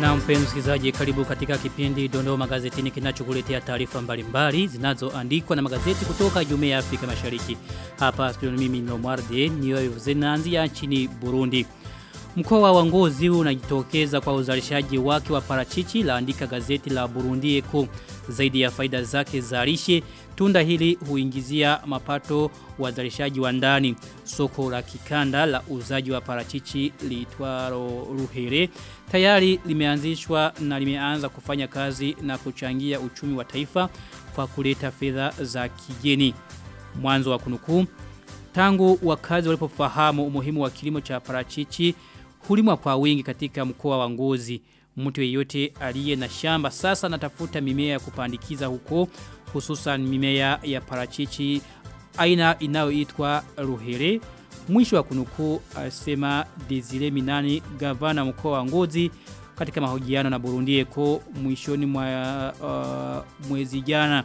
Na mpenzi msikilizaji, karibu katika kipindi Dondoo Magazetini kinachokuletea taarifa mbalimbali zinazoandikwa na magazeti kutoka Jumuiya ya Afrika Mashariki. Hapa studio mimi ni Omwarde, niyo zinaanzia nchini Burundi. Mkoa wa Ngozi unajitokeza kwa uzalishaji wake wa parachichi laandika gazeti la Burundi Eko zaidi ya faida zake za lishe tunda hili huingizia mapato wazalishaji wa ndani. Soko la kikanda la uzaji wa parachichi liitwaro Ruhere tayari limeanzishwa na limeanza kufanya kazi na kuchangia uchumi wa taifa kwa kuleta fedha za kigeni. Mwanzo wa kunukuu tangu wakazi walipofahamu umuhimu wa kilimo cha parachichi hulimwa kwa wingi katika mkoa wa Ngozi mtu yeyote aliye na shamba sasa natafuta mimea ya kupandikiza huko hususan mimea ya parachichi aina inayoitwa ruhere. Mwisho wa kunukuu asema Desire Minani gavana mkoa wa Ngozi katika mahojiano na Burundi Eko mwishoni mwa uh, mwezi jana.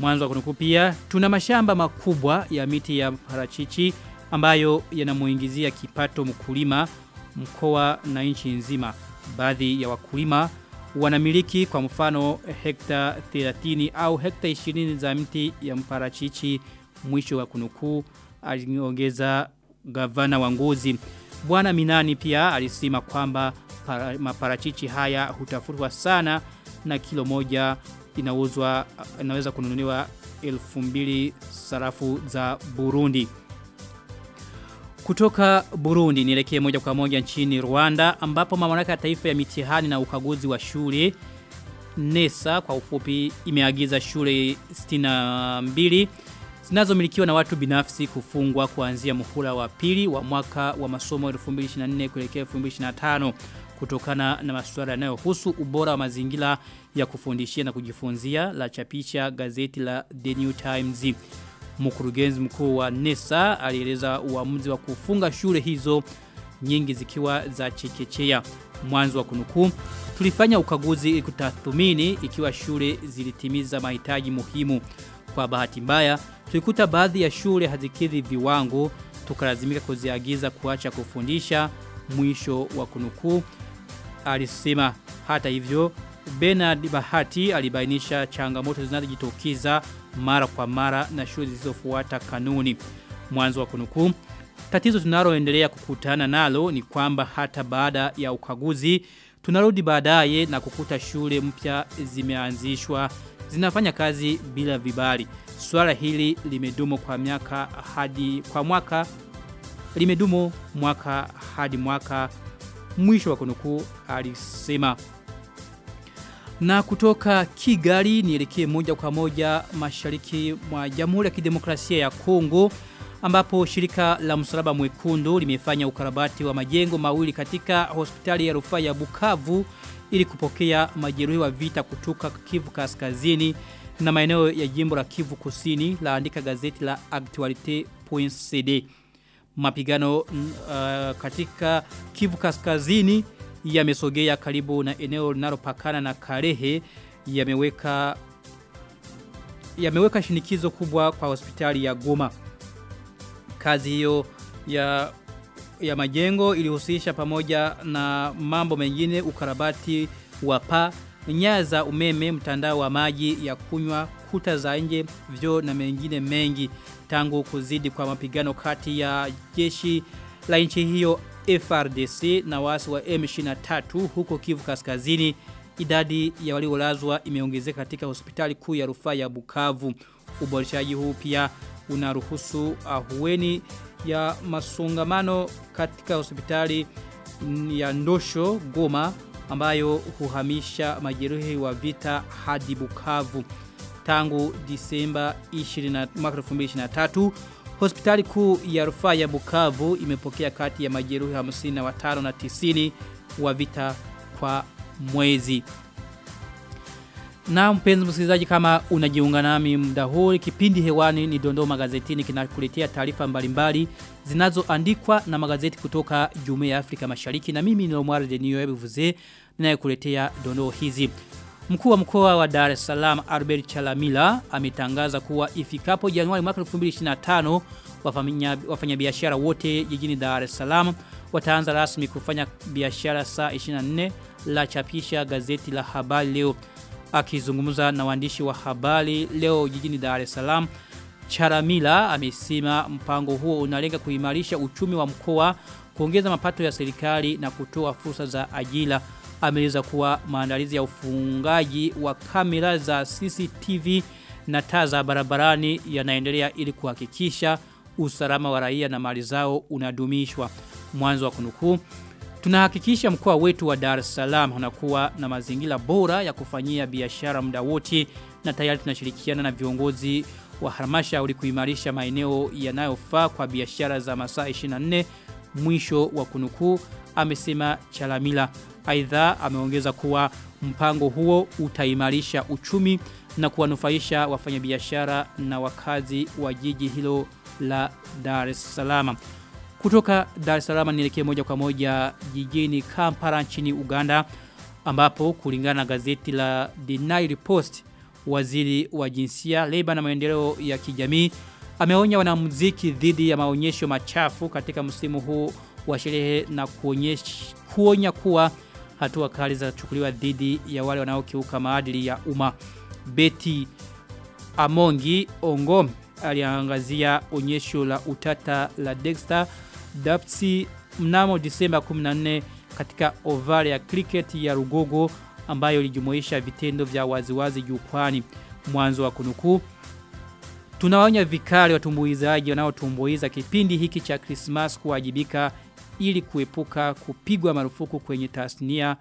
Mwanzo wa kunukuu pia tuna mashamba makubwa ya miti ya parachichi ambayo yanamuingizia kipato mkulima mkoa na nchi nzima baadhi ya wakulima wanamiliki kwa mfano hekta 30 au hekta 20 za mti ya mparachichi mwisho wa kunukuu aliongeza gavana wa ngozi. Bwana Minani pia alisema kwamba para, maparachichi haya hutafutwa sana na kilo moja inauzwa inaweza kununuliwa 2000 sarafu za Burundi kutoka Burundi nielekee moja kwa moja nchini Rwanda ambapo mamlaka ya taifa ya mitihani na ukaguzi wa shule NESA kwa ufupi imeagiza shule 62 zinazomilikiwa na watu binafsi kufungwa kuanzia muhula wa pili wa mwaka wa masomo 2024 kuelekea 2025 kutokana na masuala yanayohusu ubora wa mazingira ya kufundishia na kujifunzia la chapisha gazeti la The New Times mkurugenzi mkuu wa NESA alieleza uamuzi wa kufunga shule hizo nyingi zikiwa za chekechea. Mwanzo wa kunukuu tulifanya ukaguzi kutathmini ikiwa shule zilitimiza mahitaji muhimu. Kwa bahati mbaya tulikuta baadhi ya shule hazikidhi viwango tukalazimika kuziagiza kuacha kufundisha mwisho wa kunukuu. Alisema hata hivyo Bernard Bahati alibainisha changamoto zinazojitokeza mara kwa mara na shule zilizofuata kanuni. Mwanzo wa kunukuu Tatizo tunaloendelea kukutana nalo ni kwamba hata baada ya ukaguzi tunarudi baadaye na kukuta shule mpya zimeanzishwa zinafanya kazi bila vibali. Swala hili limedumu kwa miaka hadi kwa mwaka limedumu mwaka hadi mwaka mwisho wa kunukuu alisema na kutoka Kigali nielekee moja kwa moja mashariki mwa Jamhuri ya Kidemokrasia ya Kongo ambapo shirika la msalaba mwekundu limefanya ukarabati wa majengo mawili katika hospitali ya rufaa ya Bukavu ili kupokea majeruhi wa vita kutoka Kivu Kaskazini na maeneo ya jimbo la Kivu Kusini laandika gazeti la Actualite.cd mapigano uh, katika Kivu Kaskazini yamesogea karibu na eneo linalopakana na Karehe yameweka yameweka shinikizo kubwa kwa hospitali ya Goma. Kazi hiyo ya ya majengo ilihusisha pamoja na mambo mengine ukarabati wa paa, nyaya za umeme, mtandao wa maji ya kunywa, kuta za nje, vyoo na mengine mengi tangu kuzidi kwa mapigano kati ya jeshi la nchi hiyo FRDC na wasi wa M23 huko Kivu Kaskazini idadi ya waliolazwa imeongezeka katika hospitali kuu ya rufaa ya Bukavu. Uboreshaji huu pia unaruhusu ahueni ya masongamano katika hospitali ya Ndosho Goma ambayo huhamisha majeruhi wa vita hadi Bukavu. Tangu Disemba 20 mwaka 2023 Hospitali kuu ya rufaa ya Bukavu imepokea kati ya majeruhi 55 na 90 wa vita kwa mwezi. Na mpenzi msikilizaji kama unajiunga nami muda huu kipindi hewani ni Dondoo magazetini kinakuletea taarifa mbalimbali zinazoandikwa na magazeti kutoka Jumuiya ya Afrika Mashariki na mimi ni Omar Denio Ebuvuze ninayekuletea dondoo hizi. Mkuu wa mkoa wa Dar es Salaam Albert Chalamila ametangaza kuwa ifikapo Januari mwaka 2025 wafanya wafanyabiashara wote jijini Dar es Salaam wataanza rasmi kufanya biashara saa 24 la chapisha gazeti la habari leo. Akizungumza na waandishi wa habari leo jijini Dar es Salaam Charamila amesema mpango huo unalenga kuimarisha uchumi wa mkoa kuongeza mapato ya serikali na kutoa fursa za ajira ameeleza kuwa maandalizi ya ufungaji wa kamera za CCTV na taa za barabarani yanaendelea ili kuhakikisha usalama wa raia na mali zao unadumishwa. Mwanzo wa kunukuu Tunahakikisha mkoa wetu wa Dar es Salaam unakuwa na mazingira bora ya kufanyia biashara muda wote na tayari tunashirikiana na viongozi wa halmashauri kuimarisha maeneo yanayofaa kwa biashara za masaa 24 mwisho wa kunukuu amesema Chalamila aidha ameongeza kuwa mpango huo utaimarisha uchumi na kuwanufaisha wafanyabiashara na wakazi wa jiji hilo la Dar es Salaam. Kutoka Dar es Salaam nielekee moja kwa moja jijini Kampala nchini Uganda ambapo kulingana na gazeti la The Nile Post waziri wa jinsia, leba na maendeleo ya kijamii ameonya wanamuziki dhidi ya maonyesho machafu katika msimu huu wa sherehe na kuonyesha kuonya kuwa hatua kali zitachukuliwa dhidi ya wale wanaokiuka maadili ya umma. Beti Amongi ongo aliangazia onyesho la utata la Dexter Dapsi mnamo Disemba 14 katika ovale ya cricket ya Rugogo ambayo ilijumuisha vitendo vya waziwazi jukwani mwanzo wa kunukuu tunaonya vikali watumbuizaji wanaotumbuiza kipindi hiki cha Christmas kuwajibika ili kuepuka kupigwa marufuku kwenye tasnia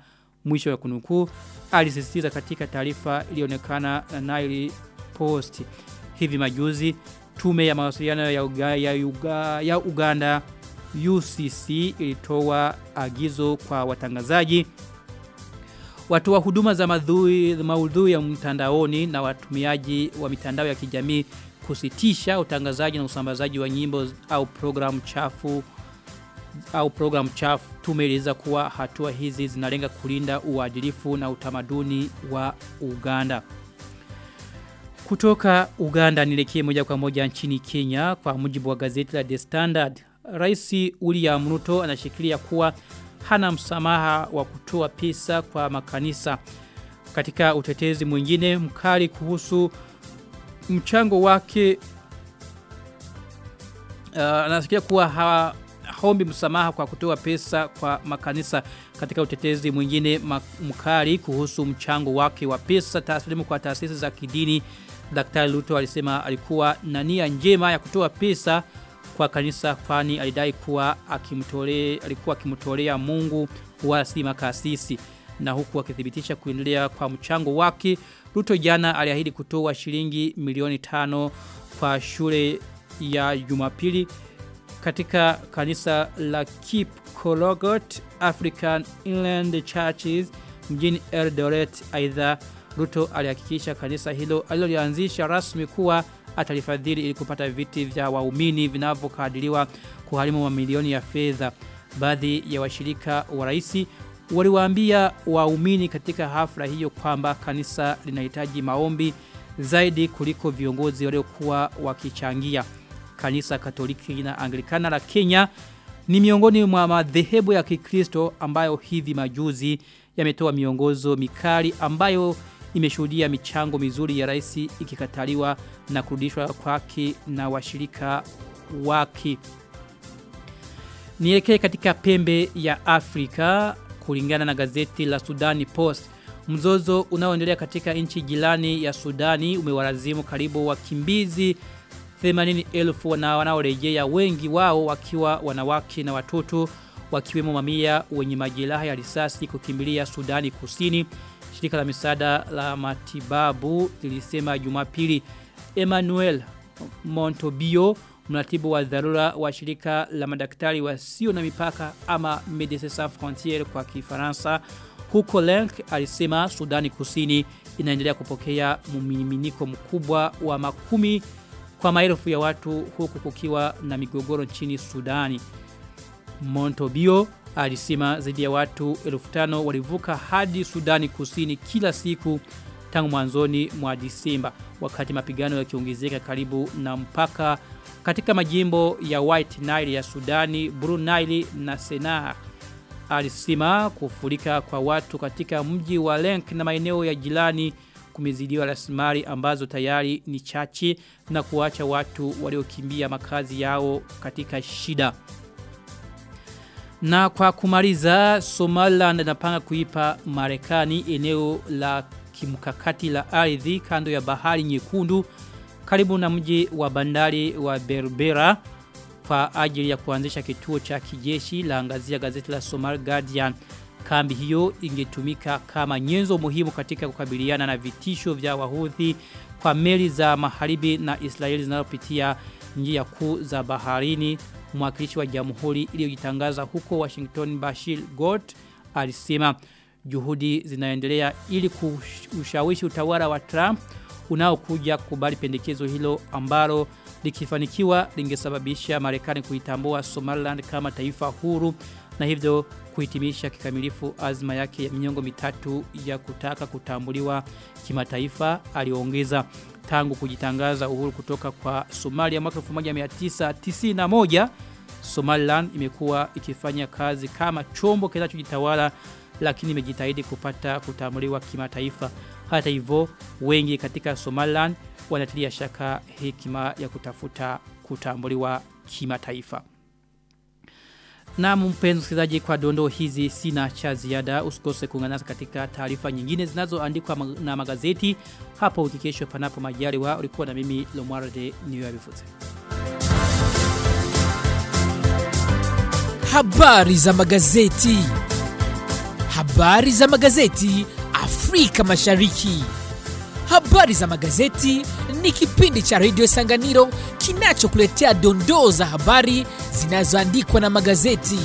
mwisho ya kunukuu alisisitiza katika taarifa iliyoonekana na Nile Post. Hivi majuzi tume ya mawasiliano ya, Uga, ya, Uga, ya Uganda UCC ilitoa agizo kwa watangazaji watoa huduma za madhui, maudhui ya mtandaoni na watumiaji wa mitandao ya kijamii kusitisha utangazaji na usambazaji wa nyimbo au programu chafu au programu chafu tumeeleza kuwa hatua hizi zinalenga kulinda uadilifu na utamaduni wa Uganda. Kutoka Uganda nilekie moja kwa moja nchini Kenya kwa mujibu wa gazeti la The Standard. Rais William Ruto anashikilia kuwa hana msamaha wa kutoa pesa kwa makanisa. Katika utetezi mwingine mkali kuhusu mchango wake uh, anasikia kuwa haombi msamaha kwa kutoa pesa kwa makanisa katika utetezi mwingine mkali kuhusu mchango wake wa pesa. Taslimu kwa taasisi za kidini Daktari Luto alisema alikuwa na nia njema ya kutoa pesa kwa kanisa kwani alidai kuwa akimtolea alikuwa akimtolea Mungu wala si makasisi na huku akithibitisha kuendelea kwa mchango wake. Ruto jana aliahidi kutoa shilingi milioni tano kwa shule ya Jumapili katika kanisa la Keep Kologot African Inland Churches mjini Eldoret aidha Ruto alihakikisha kanisa hilo alilolianzisha rasmi kuwa atalifadhili ili kupata viti vya waumini vinavyokadiriwa kuharimu mamilioni ya fedha. Baadhi ya washirika wa rais waliwaambia waumini katika hafla hiyo kwamba kanisa linahitaji maombi zaidi kuliko viongozi waliokuwa wakichangia. Kanisa Katoliki na Anglikana la Kenya ni miongoni mwa madhehebu ya Kikristo ambayo hivi majuzi yametoa miongozo mikali ambayo imeshuhudia michango mizuri ya rais ikikataliwa na kurudishwa kwake na washirika wake. Nielekee katika pembe ya Afrika kulingana na gazeti la Sudani Post. Mzozo unaoendelea katika nchi jirani ya Sudani umewalazimu karibu wakimbizi 80,000 na wanaorejea wengi wao wakiwa wanawake na watoto wakiwemo mamia wenye majeraha ya risasi kukimbilia Sudani Kusini. Shirika la misaada la matibabu lilisema Jumapili Emmanuel Montobio mratibu wa dharura wa shirika la madaktari wasio na mipaka ama Médecins Sans Frontières kwa Kifaransa huko Lenk alisema Sudani Kusini inaendelea kupokea mmiminiko mkubwa wa makumi kwa maelfu ya watu huku kukiwa na migogoro nchini Sudani. Montobio alisema zaidi ya watu 1500 walivuka hadi Sudani Kusini kila siku tangu mwanzoni mwa Disemba wakati mapigano yakiongezeka karibu na mpaka katika majimbo ya White Nile ya Sudani, Blue Nile na Sennar. Alisema kufurika kwa watu katika mji wa Lenk na maeneo ya jirani kumezidiwa rasilimali ambazo tayari ni chache na kuacha watu waliokimbia makazi yao katika shida. Na kwa kumaliza, Somaliland inapanga kuipa Marekani eneo la kimkakati la ardhi kando ya bahari nyekundu karibu na mji wa bandari wa Berbera kwa ajili ya kuanzisha kituo cha kijeshi la angazia gazeti la Somal Guardian. Kambi hiyo ingetumika kama nyenzo muhimu katika kukabiliana na vitisho vya Wahuthi kwa meli za maharibi na Israeli zinazopitia njia kuu za baharini. Mwakilishi wa Jamhuri iliyojitangaza huko Washington Bashir Gort alisema juhudi zinaendelea ili kushawishi utawala wa Trump unaokuja kubali pendekezo hilo ambalo likifanikiwa lingesababisha Marekani kuitambua Somaliland kama taifa huru na hivyo kuhitimisha kikamilifu azma yake ya miongo mitatu ya kutaka kutambuliwa kimataifa aliongeza tangu kujitangaza uhuru kutoka kwa Somalia mwaka 1991 Somaliland imekuwa ikifanya kazi kama chombo kinachojitawala lakini imejitahidi kupata kutambuliwa kimataifa. Hata hivyo wengi katika Somaliland wanatilia shaka hekima ya kutafuta kutambuliwa kimataifa na mpenzi msikilizaji kwa dondo hizi sina cha ziada usikose kuungana katika taarifa nyingine zinazoandikwa na magazeti hapo wiki kesho panapo majaliwa ulikuwa na mimi Lomwarde niyoyabifuze Habari za magazeti. Habari za magazeti Afrika Mashariki. Habari za magazeti ni kipindi cha redio Sanganiro kinachokuletea dondoo za habari zinazoandikwa na magazeti.